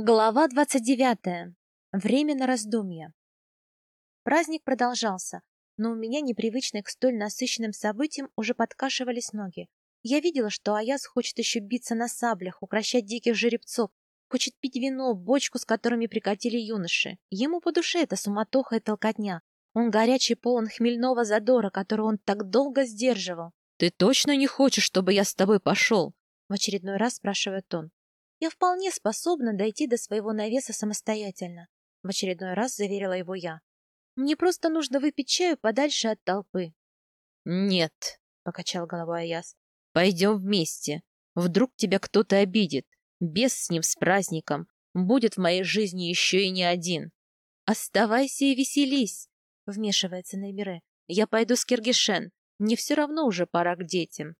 Глава 29. Время на раздумье. Праздник продолжался, но у меня, непривычной к столь насыщенным событиям, уже подкашивались ноги. Я видела, что Аяс хочет еще биться на саблях, укращать диких жеребцов, хочет пить вино, бочку, с которыми прикатили юноши. Ему по душе эта суматоха и толкотня. Он горячий, полон хмельного задора, который он так долго сдерживал. «Ты точно не хочешь, чтобы я с тобой пошел?» В очередной раз спрашивает он. Я вполне способна дойти до своего навеса самостоятельно, в очередной раз заверила его я. Мне просто нужно выпить чаю подальше от толпы. Нет, покачал головой Аяс. Пойдем вместе. Вдруг тебя кто-то обидит. Без с ним с праздником. Будет в моей жизни еще и не один. Оставайся и веселись, вмешивается Неймире. Я пойду с Киргишен. Мне все равно уже пора к детям.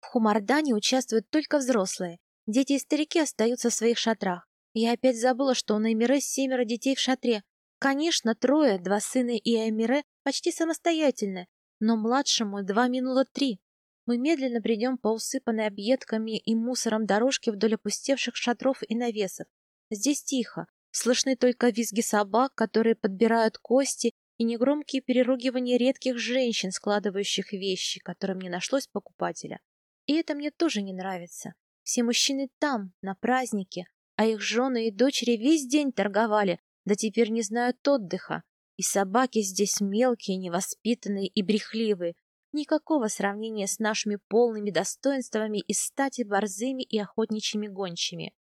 В Хумардане участвуют только взрослые, Дети и старики остаются в своих шатрах. Я опять забыла, что у Наймире семеро детей в шатре. Конечно, трое, два сына и Аймире почти самостоятельны, но младшему два минуло три. Мы медленно придем по усыпанной объедками и мусором дорожке вдоль опустевших шатров и навесов. Здесь тихо, слышны только визги собак, которые подбирают кости, и негромкие переругивания редких женщин, складывающих вещи, которым не нашлось покупателя. И это мне тоже не нравится. Все мужчины там, на празднике, а их жены и дочери весь день торговали, да теперь не знают отдыха. И собаки здесь мелкие, невоспитанные и брехливые. Никакого сравнения с нашими полными достоинствами и стати борзыми и охотничьими гончими.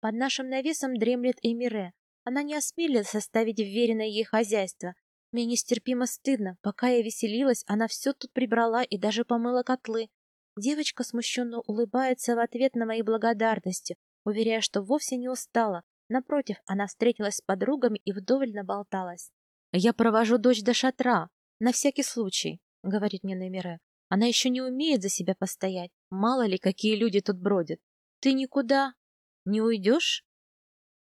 Под нашим навесом дремлет Эмире. Она не осмелилась составить вверенное ей хозяйство. Мне нестерпимо стыдно. Пока я веселилась, она все тут прибрала и даже помыла котлы. Девочка смущенно улыбается в ответ на мои благодарности, уверяя, что вовсе не устала. Напротив, она встретилась с подругами и вдоволь наболталась. «Я провожу дочь до шатра, на всякий случай», — говорит мне Немире. «Она еще не умеет за себя постоять. Мало ли, какие люди тут бродят. Ты никуда не уйдешь?»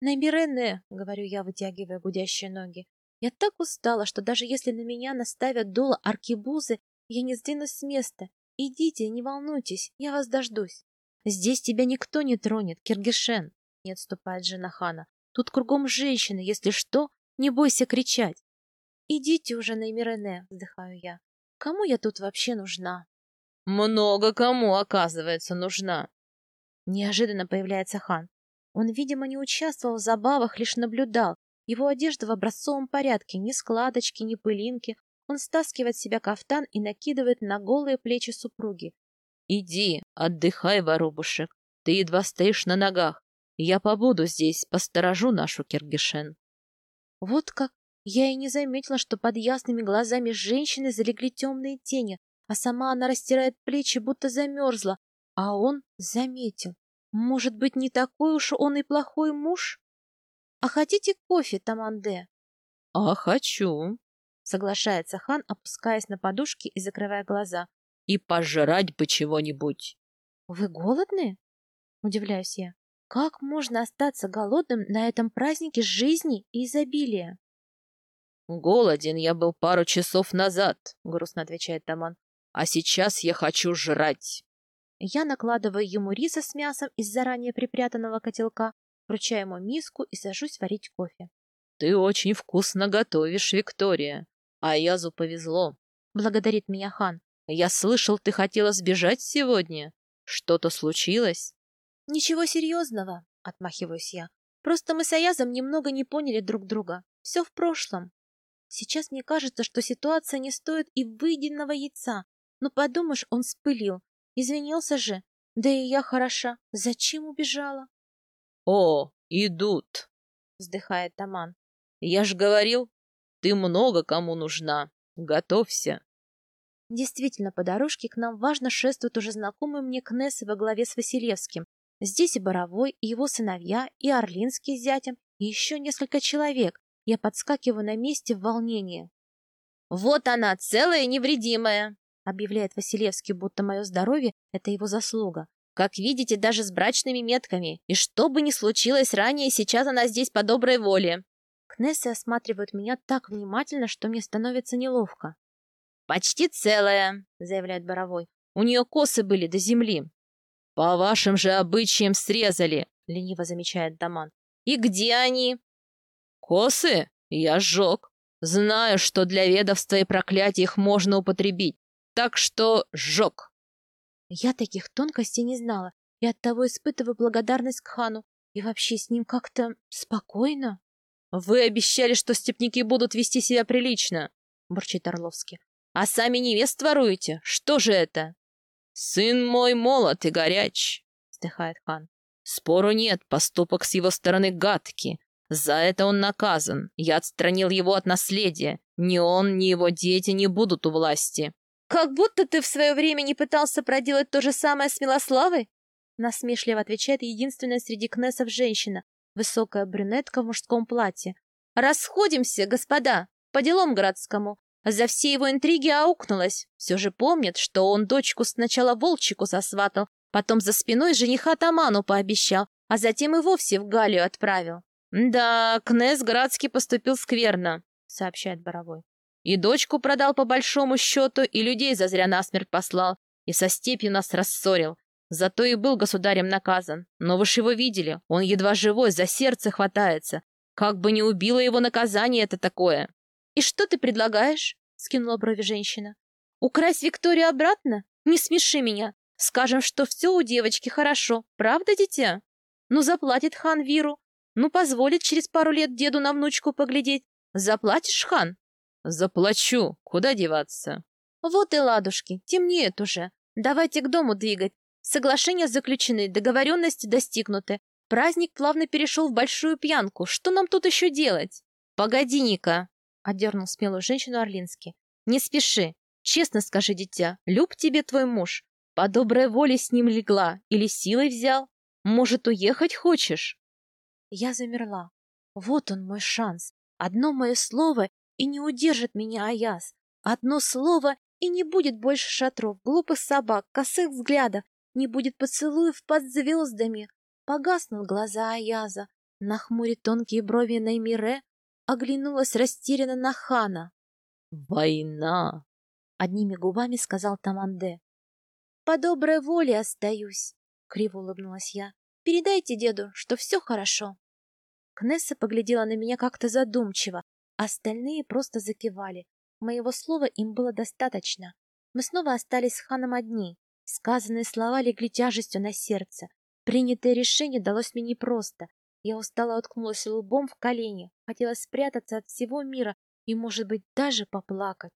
«Намирене», — говорю я, вытягивая гудящие ноги. «Я так устала, что даже если на меня наставят дуло аркибузы, я не сдвинусь с места Идите, не волнуйтесь, я вас дождусь. Здесь тебя никто не тронет, Киргишен, не отступает жена хана. Тут кругом женщины, если что, не бойся кричать. Идите уже на Эмирене, вздыхаю я. Кому я тут вообще нужна? Много кому, оказывается, нужна. Неожиданно появляется хан. Он, видимо, не участвовал в забавах, лишь наблюдал. Его одежда в образцовом порядке, ни складочки, ни пылинки. Он стаскивает с себя кафтан и накидывает на голые плечи супруги. «Иди, отдыхай, воробушек. Ты едва стоишь на ногах. Я побуду здесь, посторожу нашу Киргишен». Вот как! Я и не заметила, что под ясными глазами женщины залегли темные тени, а сама она растирает плечи, будто замерзла. А он заметил. Может быть, не такой уж он и плохой муж? А хотите кофе, Таманде? — А хочу, Соглашается хан, опускаясь на подушки и закрывая глаза. И пожрать бы чего-нибудь. Вы голодны? Удивляюсь я. Как можно остаться голодным на этом празднике жизни и изобилия? Голоден я был пару часов назад, грустно отвечает Таман. А сейчас я хочу жрать. Я накладываю ему риса с мясом из заранее припрятанного котелка, вручаю ему миску и сажусь варить кофе. Ты очень вкусно готовишь, Виктория. А Язу повезло. Благодарит меня хан. Я слышал, ты хотела сбежать сегодня. Что-то случилось? Ничего серьезного, отмахиваюсь я. Просто мы с Аязом немного не поняли друг друга. Все в прошлом. Сейчас мне кажется, что ситуация не стоит и выеденного яйца. Но подумаешь, он спылил. Извинился же. Да и я хороша. Зачем убежала? О, идут, вздыхает Таман. Я ж говорил, ты много кому нужна. Готовься. Действительно, по дорожке к нам важно шествуют уже знакомые мне Кнессы во главе с Василевским. Здесь и Боровой, и его сыновья, и Орлинский с зятем, и еще несколько человек. Я подскакиваю на месте в волнении. «Вот она, целая и невредимая!» — объявляет Василевский, будто мое здоровье — это его заслуга. «Как видите, даже с брачными метками. И что бы ни случилось ранее, сейчас она здесь по доброй воле. Кнессы осматривают меня так внимательно, что мне становится неловко. «Почти целая», — заявляет Боровой. «У нее косы были до земли». «По вашим же обычаям срезали», — лениво замечает Даман. И где они? Косы я сжег. Знаю, что для ведовства и проклятий их можно употребить. Так что сжег. Я таких тонкостей не знала и оттого испытываю благодарность к хану. И вообще с ним как-то спокойно. Вы обещали, что степники будут вести себя прилично, бурчит Орловский. А сами невест воруете? Что же это? Сын мой молод и горяч, вздыхает хан. Спору нет, поступок с его стороны гадкий. За это он наказан. Я отстранил его от наследия. Ни он, ни его дети не будут у власти. Как будто ты в свое время не пытался проделать то же самое с Милославой? Насмешливо отвечает единственная среди кнессов женщина, высокая брюнетка в мужском платье. Расходимся, господа, по делам городскому. За все его интриги аукнулась. Все же помнит, что он дочку сначала Волчику сосватал, потом за спиной жениха Таману пообещал, а затем и вовсе в Галию отправил. «Да, князь Градский поступил скверно», — сообщает Боровой. «И дочку продал по большому счету, и людей зазря насмерть послал, и со степью нас рассорил. Зато и был государем наказан. Но вы ж его видели, он едва живой, за сердце хватается. Как бы не убило его наказание это такое!» «И что ты предлагаешь?» — скинула брови женщина. «Украсть Викторию обратно? Не смеши меня. Скажем, что все у девочки хорошо. Правда, дитя? Ну, заплатит хан Виру. Ну, позволит через пару лет деду на внучку поглядеть. Заплатишь, хан?» «Заплачу. Куда деваться?» «Вот и ладушки. Темнеет уже. Давайте к дому двигать. Соглашения заключены, договоренности достигнуты. Праздник плавно перешел в большую пьянку. Что нам тут еще делать?» «Погоди, Ника!» Одернул смелую женщину Орлинский. «Не спеши. Честно скажи, дитя, люб тебе твой муж. По доброй воле с ним легла или силой взял? Может, уехать хочешь?» Я замерла. Вот он мой шанс. Одно мое слово, и не удержит меня Аяс. Одно слово, и не будет больше шатров, глупых собак, косых взглядов, не будет поцелуев под звездами. Погаснут глаза Аяза, нахмурит тонкие брови Наймире, оглянулась растерянно на хана. «Война!» — одними губами сказал Таманде. «По доброй воле остаюсь», — криво улыбнулась я. «Передайте деду, что все хорошо». Кнесса поглядела на меня как-то задумчиво, остальные просто закивали. Моего слова им было достаточно. Мы снова остались с ханом одни. Сказанные слова легли тяжестью на сердце. Принятое решение далось мне непросто. Я устало уткнулась лбом в колени, хотела спрятаться от всего мира и, может быть, даже поплакать.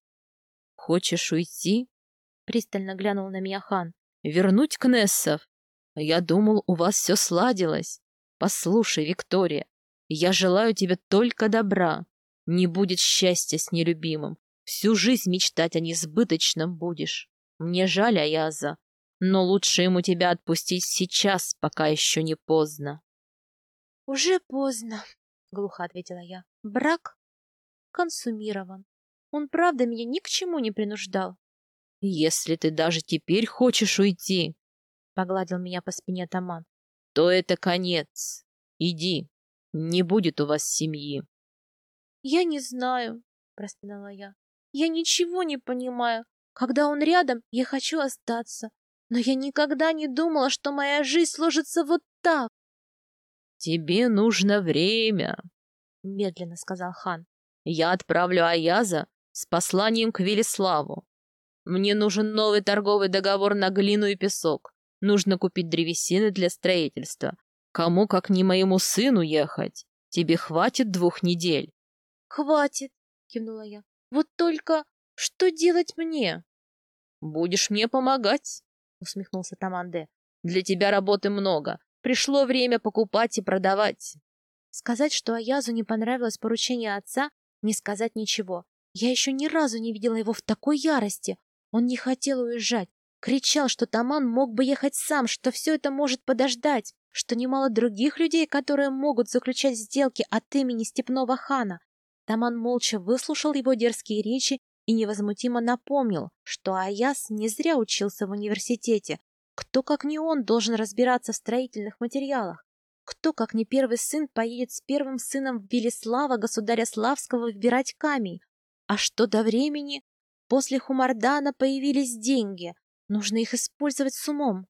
«Хочешь уйти?» — пристально глянул на меня хан. «Вернуть Кнессов? Я думал, у вас все сладилось. Послушай, Виктория, я желаю тебе только добра. Не будет счастья с нелюбимым. Всю жизнь мечтать о несбыточном будешь. Мне жаль Аяза, но лучше ему тебя отпустить сейчас, пока еще не поздно. «Уже поздно», — глухо ответила я. «Брак консумирован. Он правда меня ни к чему не принуждал». «Если ты даже теперь хочешь уйти», — погладил меня по спине Таман, — «то это конец. Иди, не будет у вас семьи». «Я не знаю», — простонала я. «Я ничего не понимаю. Когда он рядом, я хочу остаться. Но я никогда не думала, что моя жизнь сложится вот так. «Тебе нужно время», — медленно сказал хан. «Я отправлю Аяза с посланием к Велиславу. Мне нужен новый торговый договор на глину и песок. Нужно купить древесины для строительства. Кому, как не моему сыну, ехать? Тебе хватит двух недель?» «Хватит», — кивнула я. «Вот только что делать мне?» «Будешь мне помогать», — усмехнулся Таманде. «Для тебя работы много. Пришло время покупать и продавать. Сказать, что Аязу не понравилось поручение отца, не сказать ничего. Я еще ни разу не видела его в такой ярости. Он не хотел уезжать. Кричал, что Таман мог бы ехать сам, что все это может подождать, что немало других людей, которые могут заключать сделки от имени степного хана. Таман молча выслушал его дерзкие речи и невозмутимо напомнил, что Аяс не зря учился в университете, кто, как не он, должен разбираться в строительных материалах? Кто, как не первый сын, поедет с первым сыном Велислава, государя Славского, выбирать камень? А что до времени? После Хумардана появились деньги. Нужно их использовать с умом.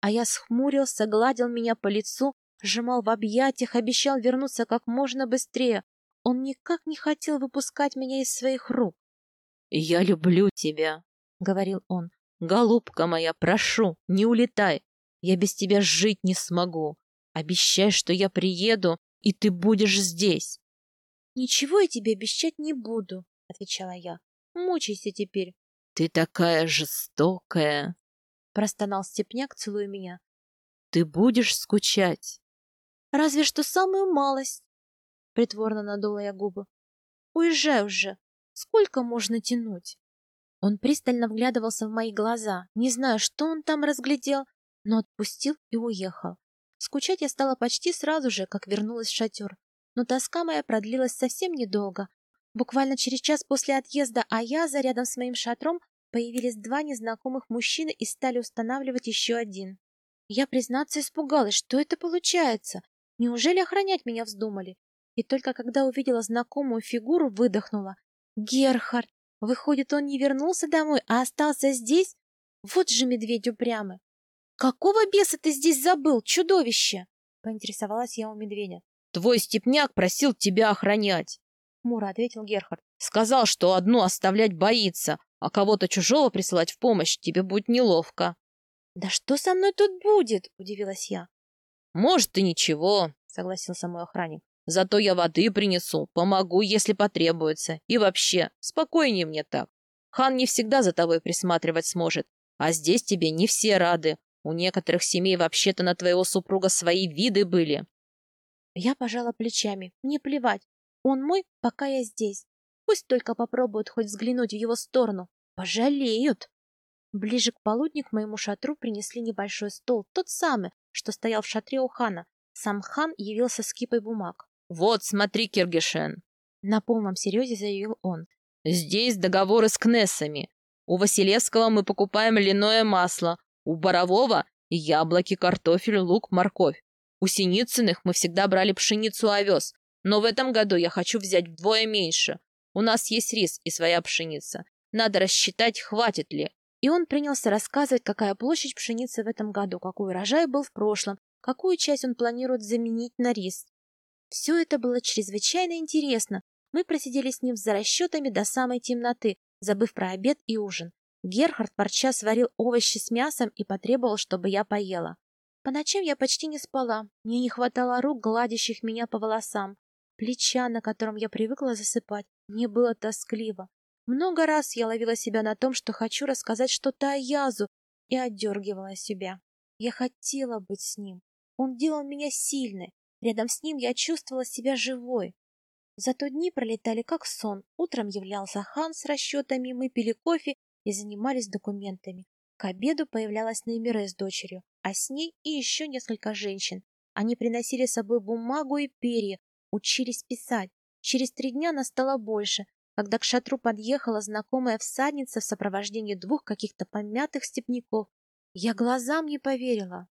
А я схмурился, гладил меня по лицу, Сжимал в объятиях, обещал вернуться как можно быстрее. Он никак не хотел выпускать меня из своих рук. «Я люблю тебя», — говорил он. «Голубка моя, прошу, не улетай. Я без тебя жить не смогу. Обещай, что я приеду, и ты будешь здесь». «Ничего я тебе обещать не буду», — отвечала я. «Мучайся теперь». «Ты такая жестокая», — простонал Степняк, целуя меня. «Ты будешь скучать». «Разве что самую малость», — притворно надула я губы. «Уезжай уже. Сколько можно тянуть?» Он пристально вглядывался в мои глаза, не знаю, что он там разглядел, но отпустил и уехал. Скучать я стала почти сразу же, как вернулась в шатер. Но тоска моя продлилась совсем недолго. Буквально через час после отъезда Аяза рядом с моим шатром появились два незнакомых мужчины и стали устанавливать еще один. Я, признаться, испугалась, что это получается. Неужели охранять меня вздумали? И только когда увидела знакомую фигуру, выдохнула. Герхард! Выходит, он не вернулся домой, а остался здесь? Вот же медведь упрямый! «Какого беса ты здесь забыл, чудовище?» — поинтересовалась я у медведя. «Твой степняк просил тебя охранять», — хмуро ответил Герхард. «Сказал, что одну оставлять боится, а кого-то чужого присылать в помощь тебе будет неловко». «Да что со мной тут будет?» — удивилась я. «Может, и ничего», — согласился мой охранник. «Зато я воды принесу, помогу, если потребуется. И вообще, спокойнее мне так. Хан не всегда за тобой присматривать сможет, а здесь тебе не все рады. У некоторых семей вообще-то на твоего супруга свои виды были. Я пожала плечами. Мне плевать. Он мой, пока я здесь. Пусть только попробуют хоть взглянуть в его сторону. Пожалеют. Ближе к полудню к моему шатру принесли небольшой стол, тот самый, что стоял в шатре у хана. Сам хан явился с кипой бумаг. «Вот, смотри, Киргишен!» На полном серьезе заявил он. «Здесь договоры с кнессами. У Василевского мы покупаем льняное масло, у Борового – яблоки, картофель, лук, морковь. У Синицыных мы всегда брали пшеницу овес, но в этом году я хочу взять вдвое меньше. У нас есть рис и своя пшеница. Надо рассчитать, хватит ли. И он принялся рассказывать, какая площадь пшеницы в этом году, какой урожай был в прошлом, какую часть он планирует заменить на рис. Все это было чрезвычайно интересно. Мы просидели с ним за расчетами до самой темноты, забыв про обед и ужин. Герхард парча сварил овощи с мясом и потребовал, чтобы я поела. По ночам я почти не спала, мне не хватало рук, гладящих меня по волосам. Плеча, на котором я привыкла засыпать, мне было тоскливо. Много раз я ловила себя на том, что хочу рассказать что-то о Язу, и отдергивала себя. Я хотела быть с ним. Он делал меня сильной. Рядом с ним я чувствовала себя живой. Зато дни пролетали как сон. Утром являлся хан с расчетами, мы пили кофе и занимались документами. К обеду появлялась Неймире с дочерью, а с ней и еще несколько женщин. Они приносили с собой бумагу и перья, учились писать. Через три дня настало больше, когда к шатру подъехала знакомая всадница в сопровождении двух каких-то помятых степняков. Я глазам не поверила.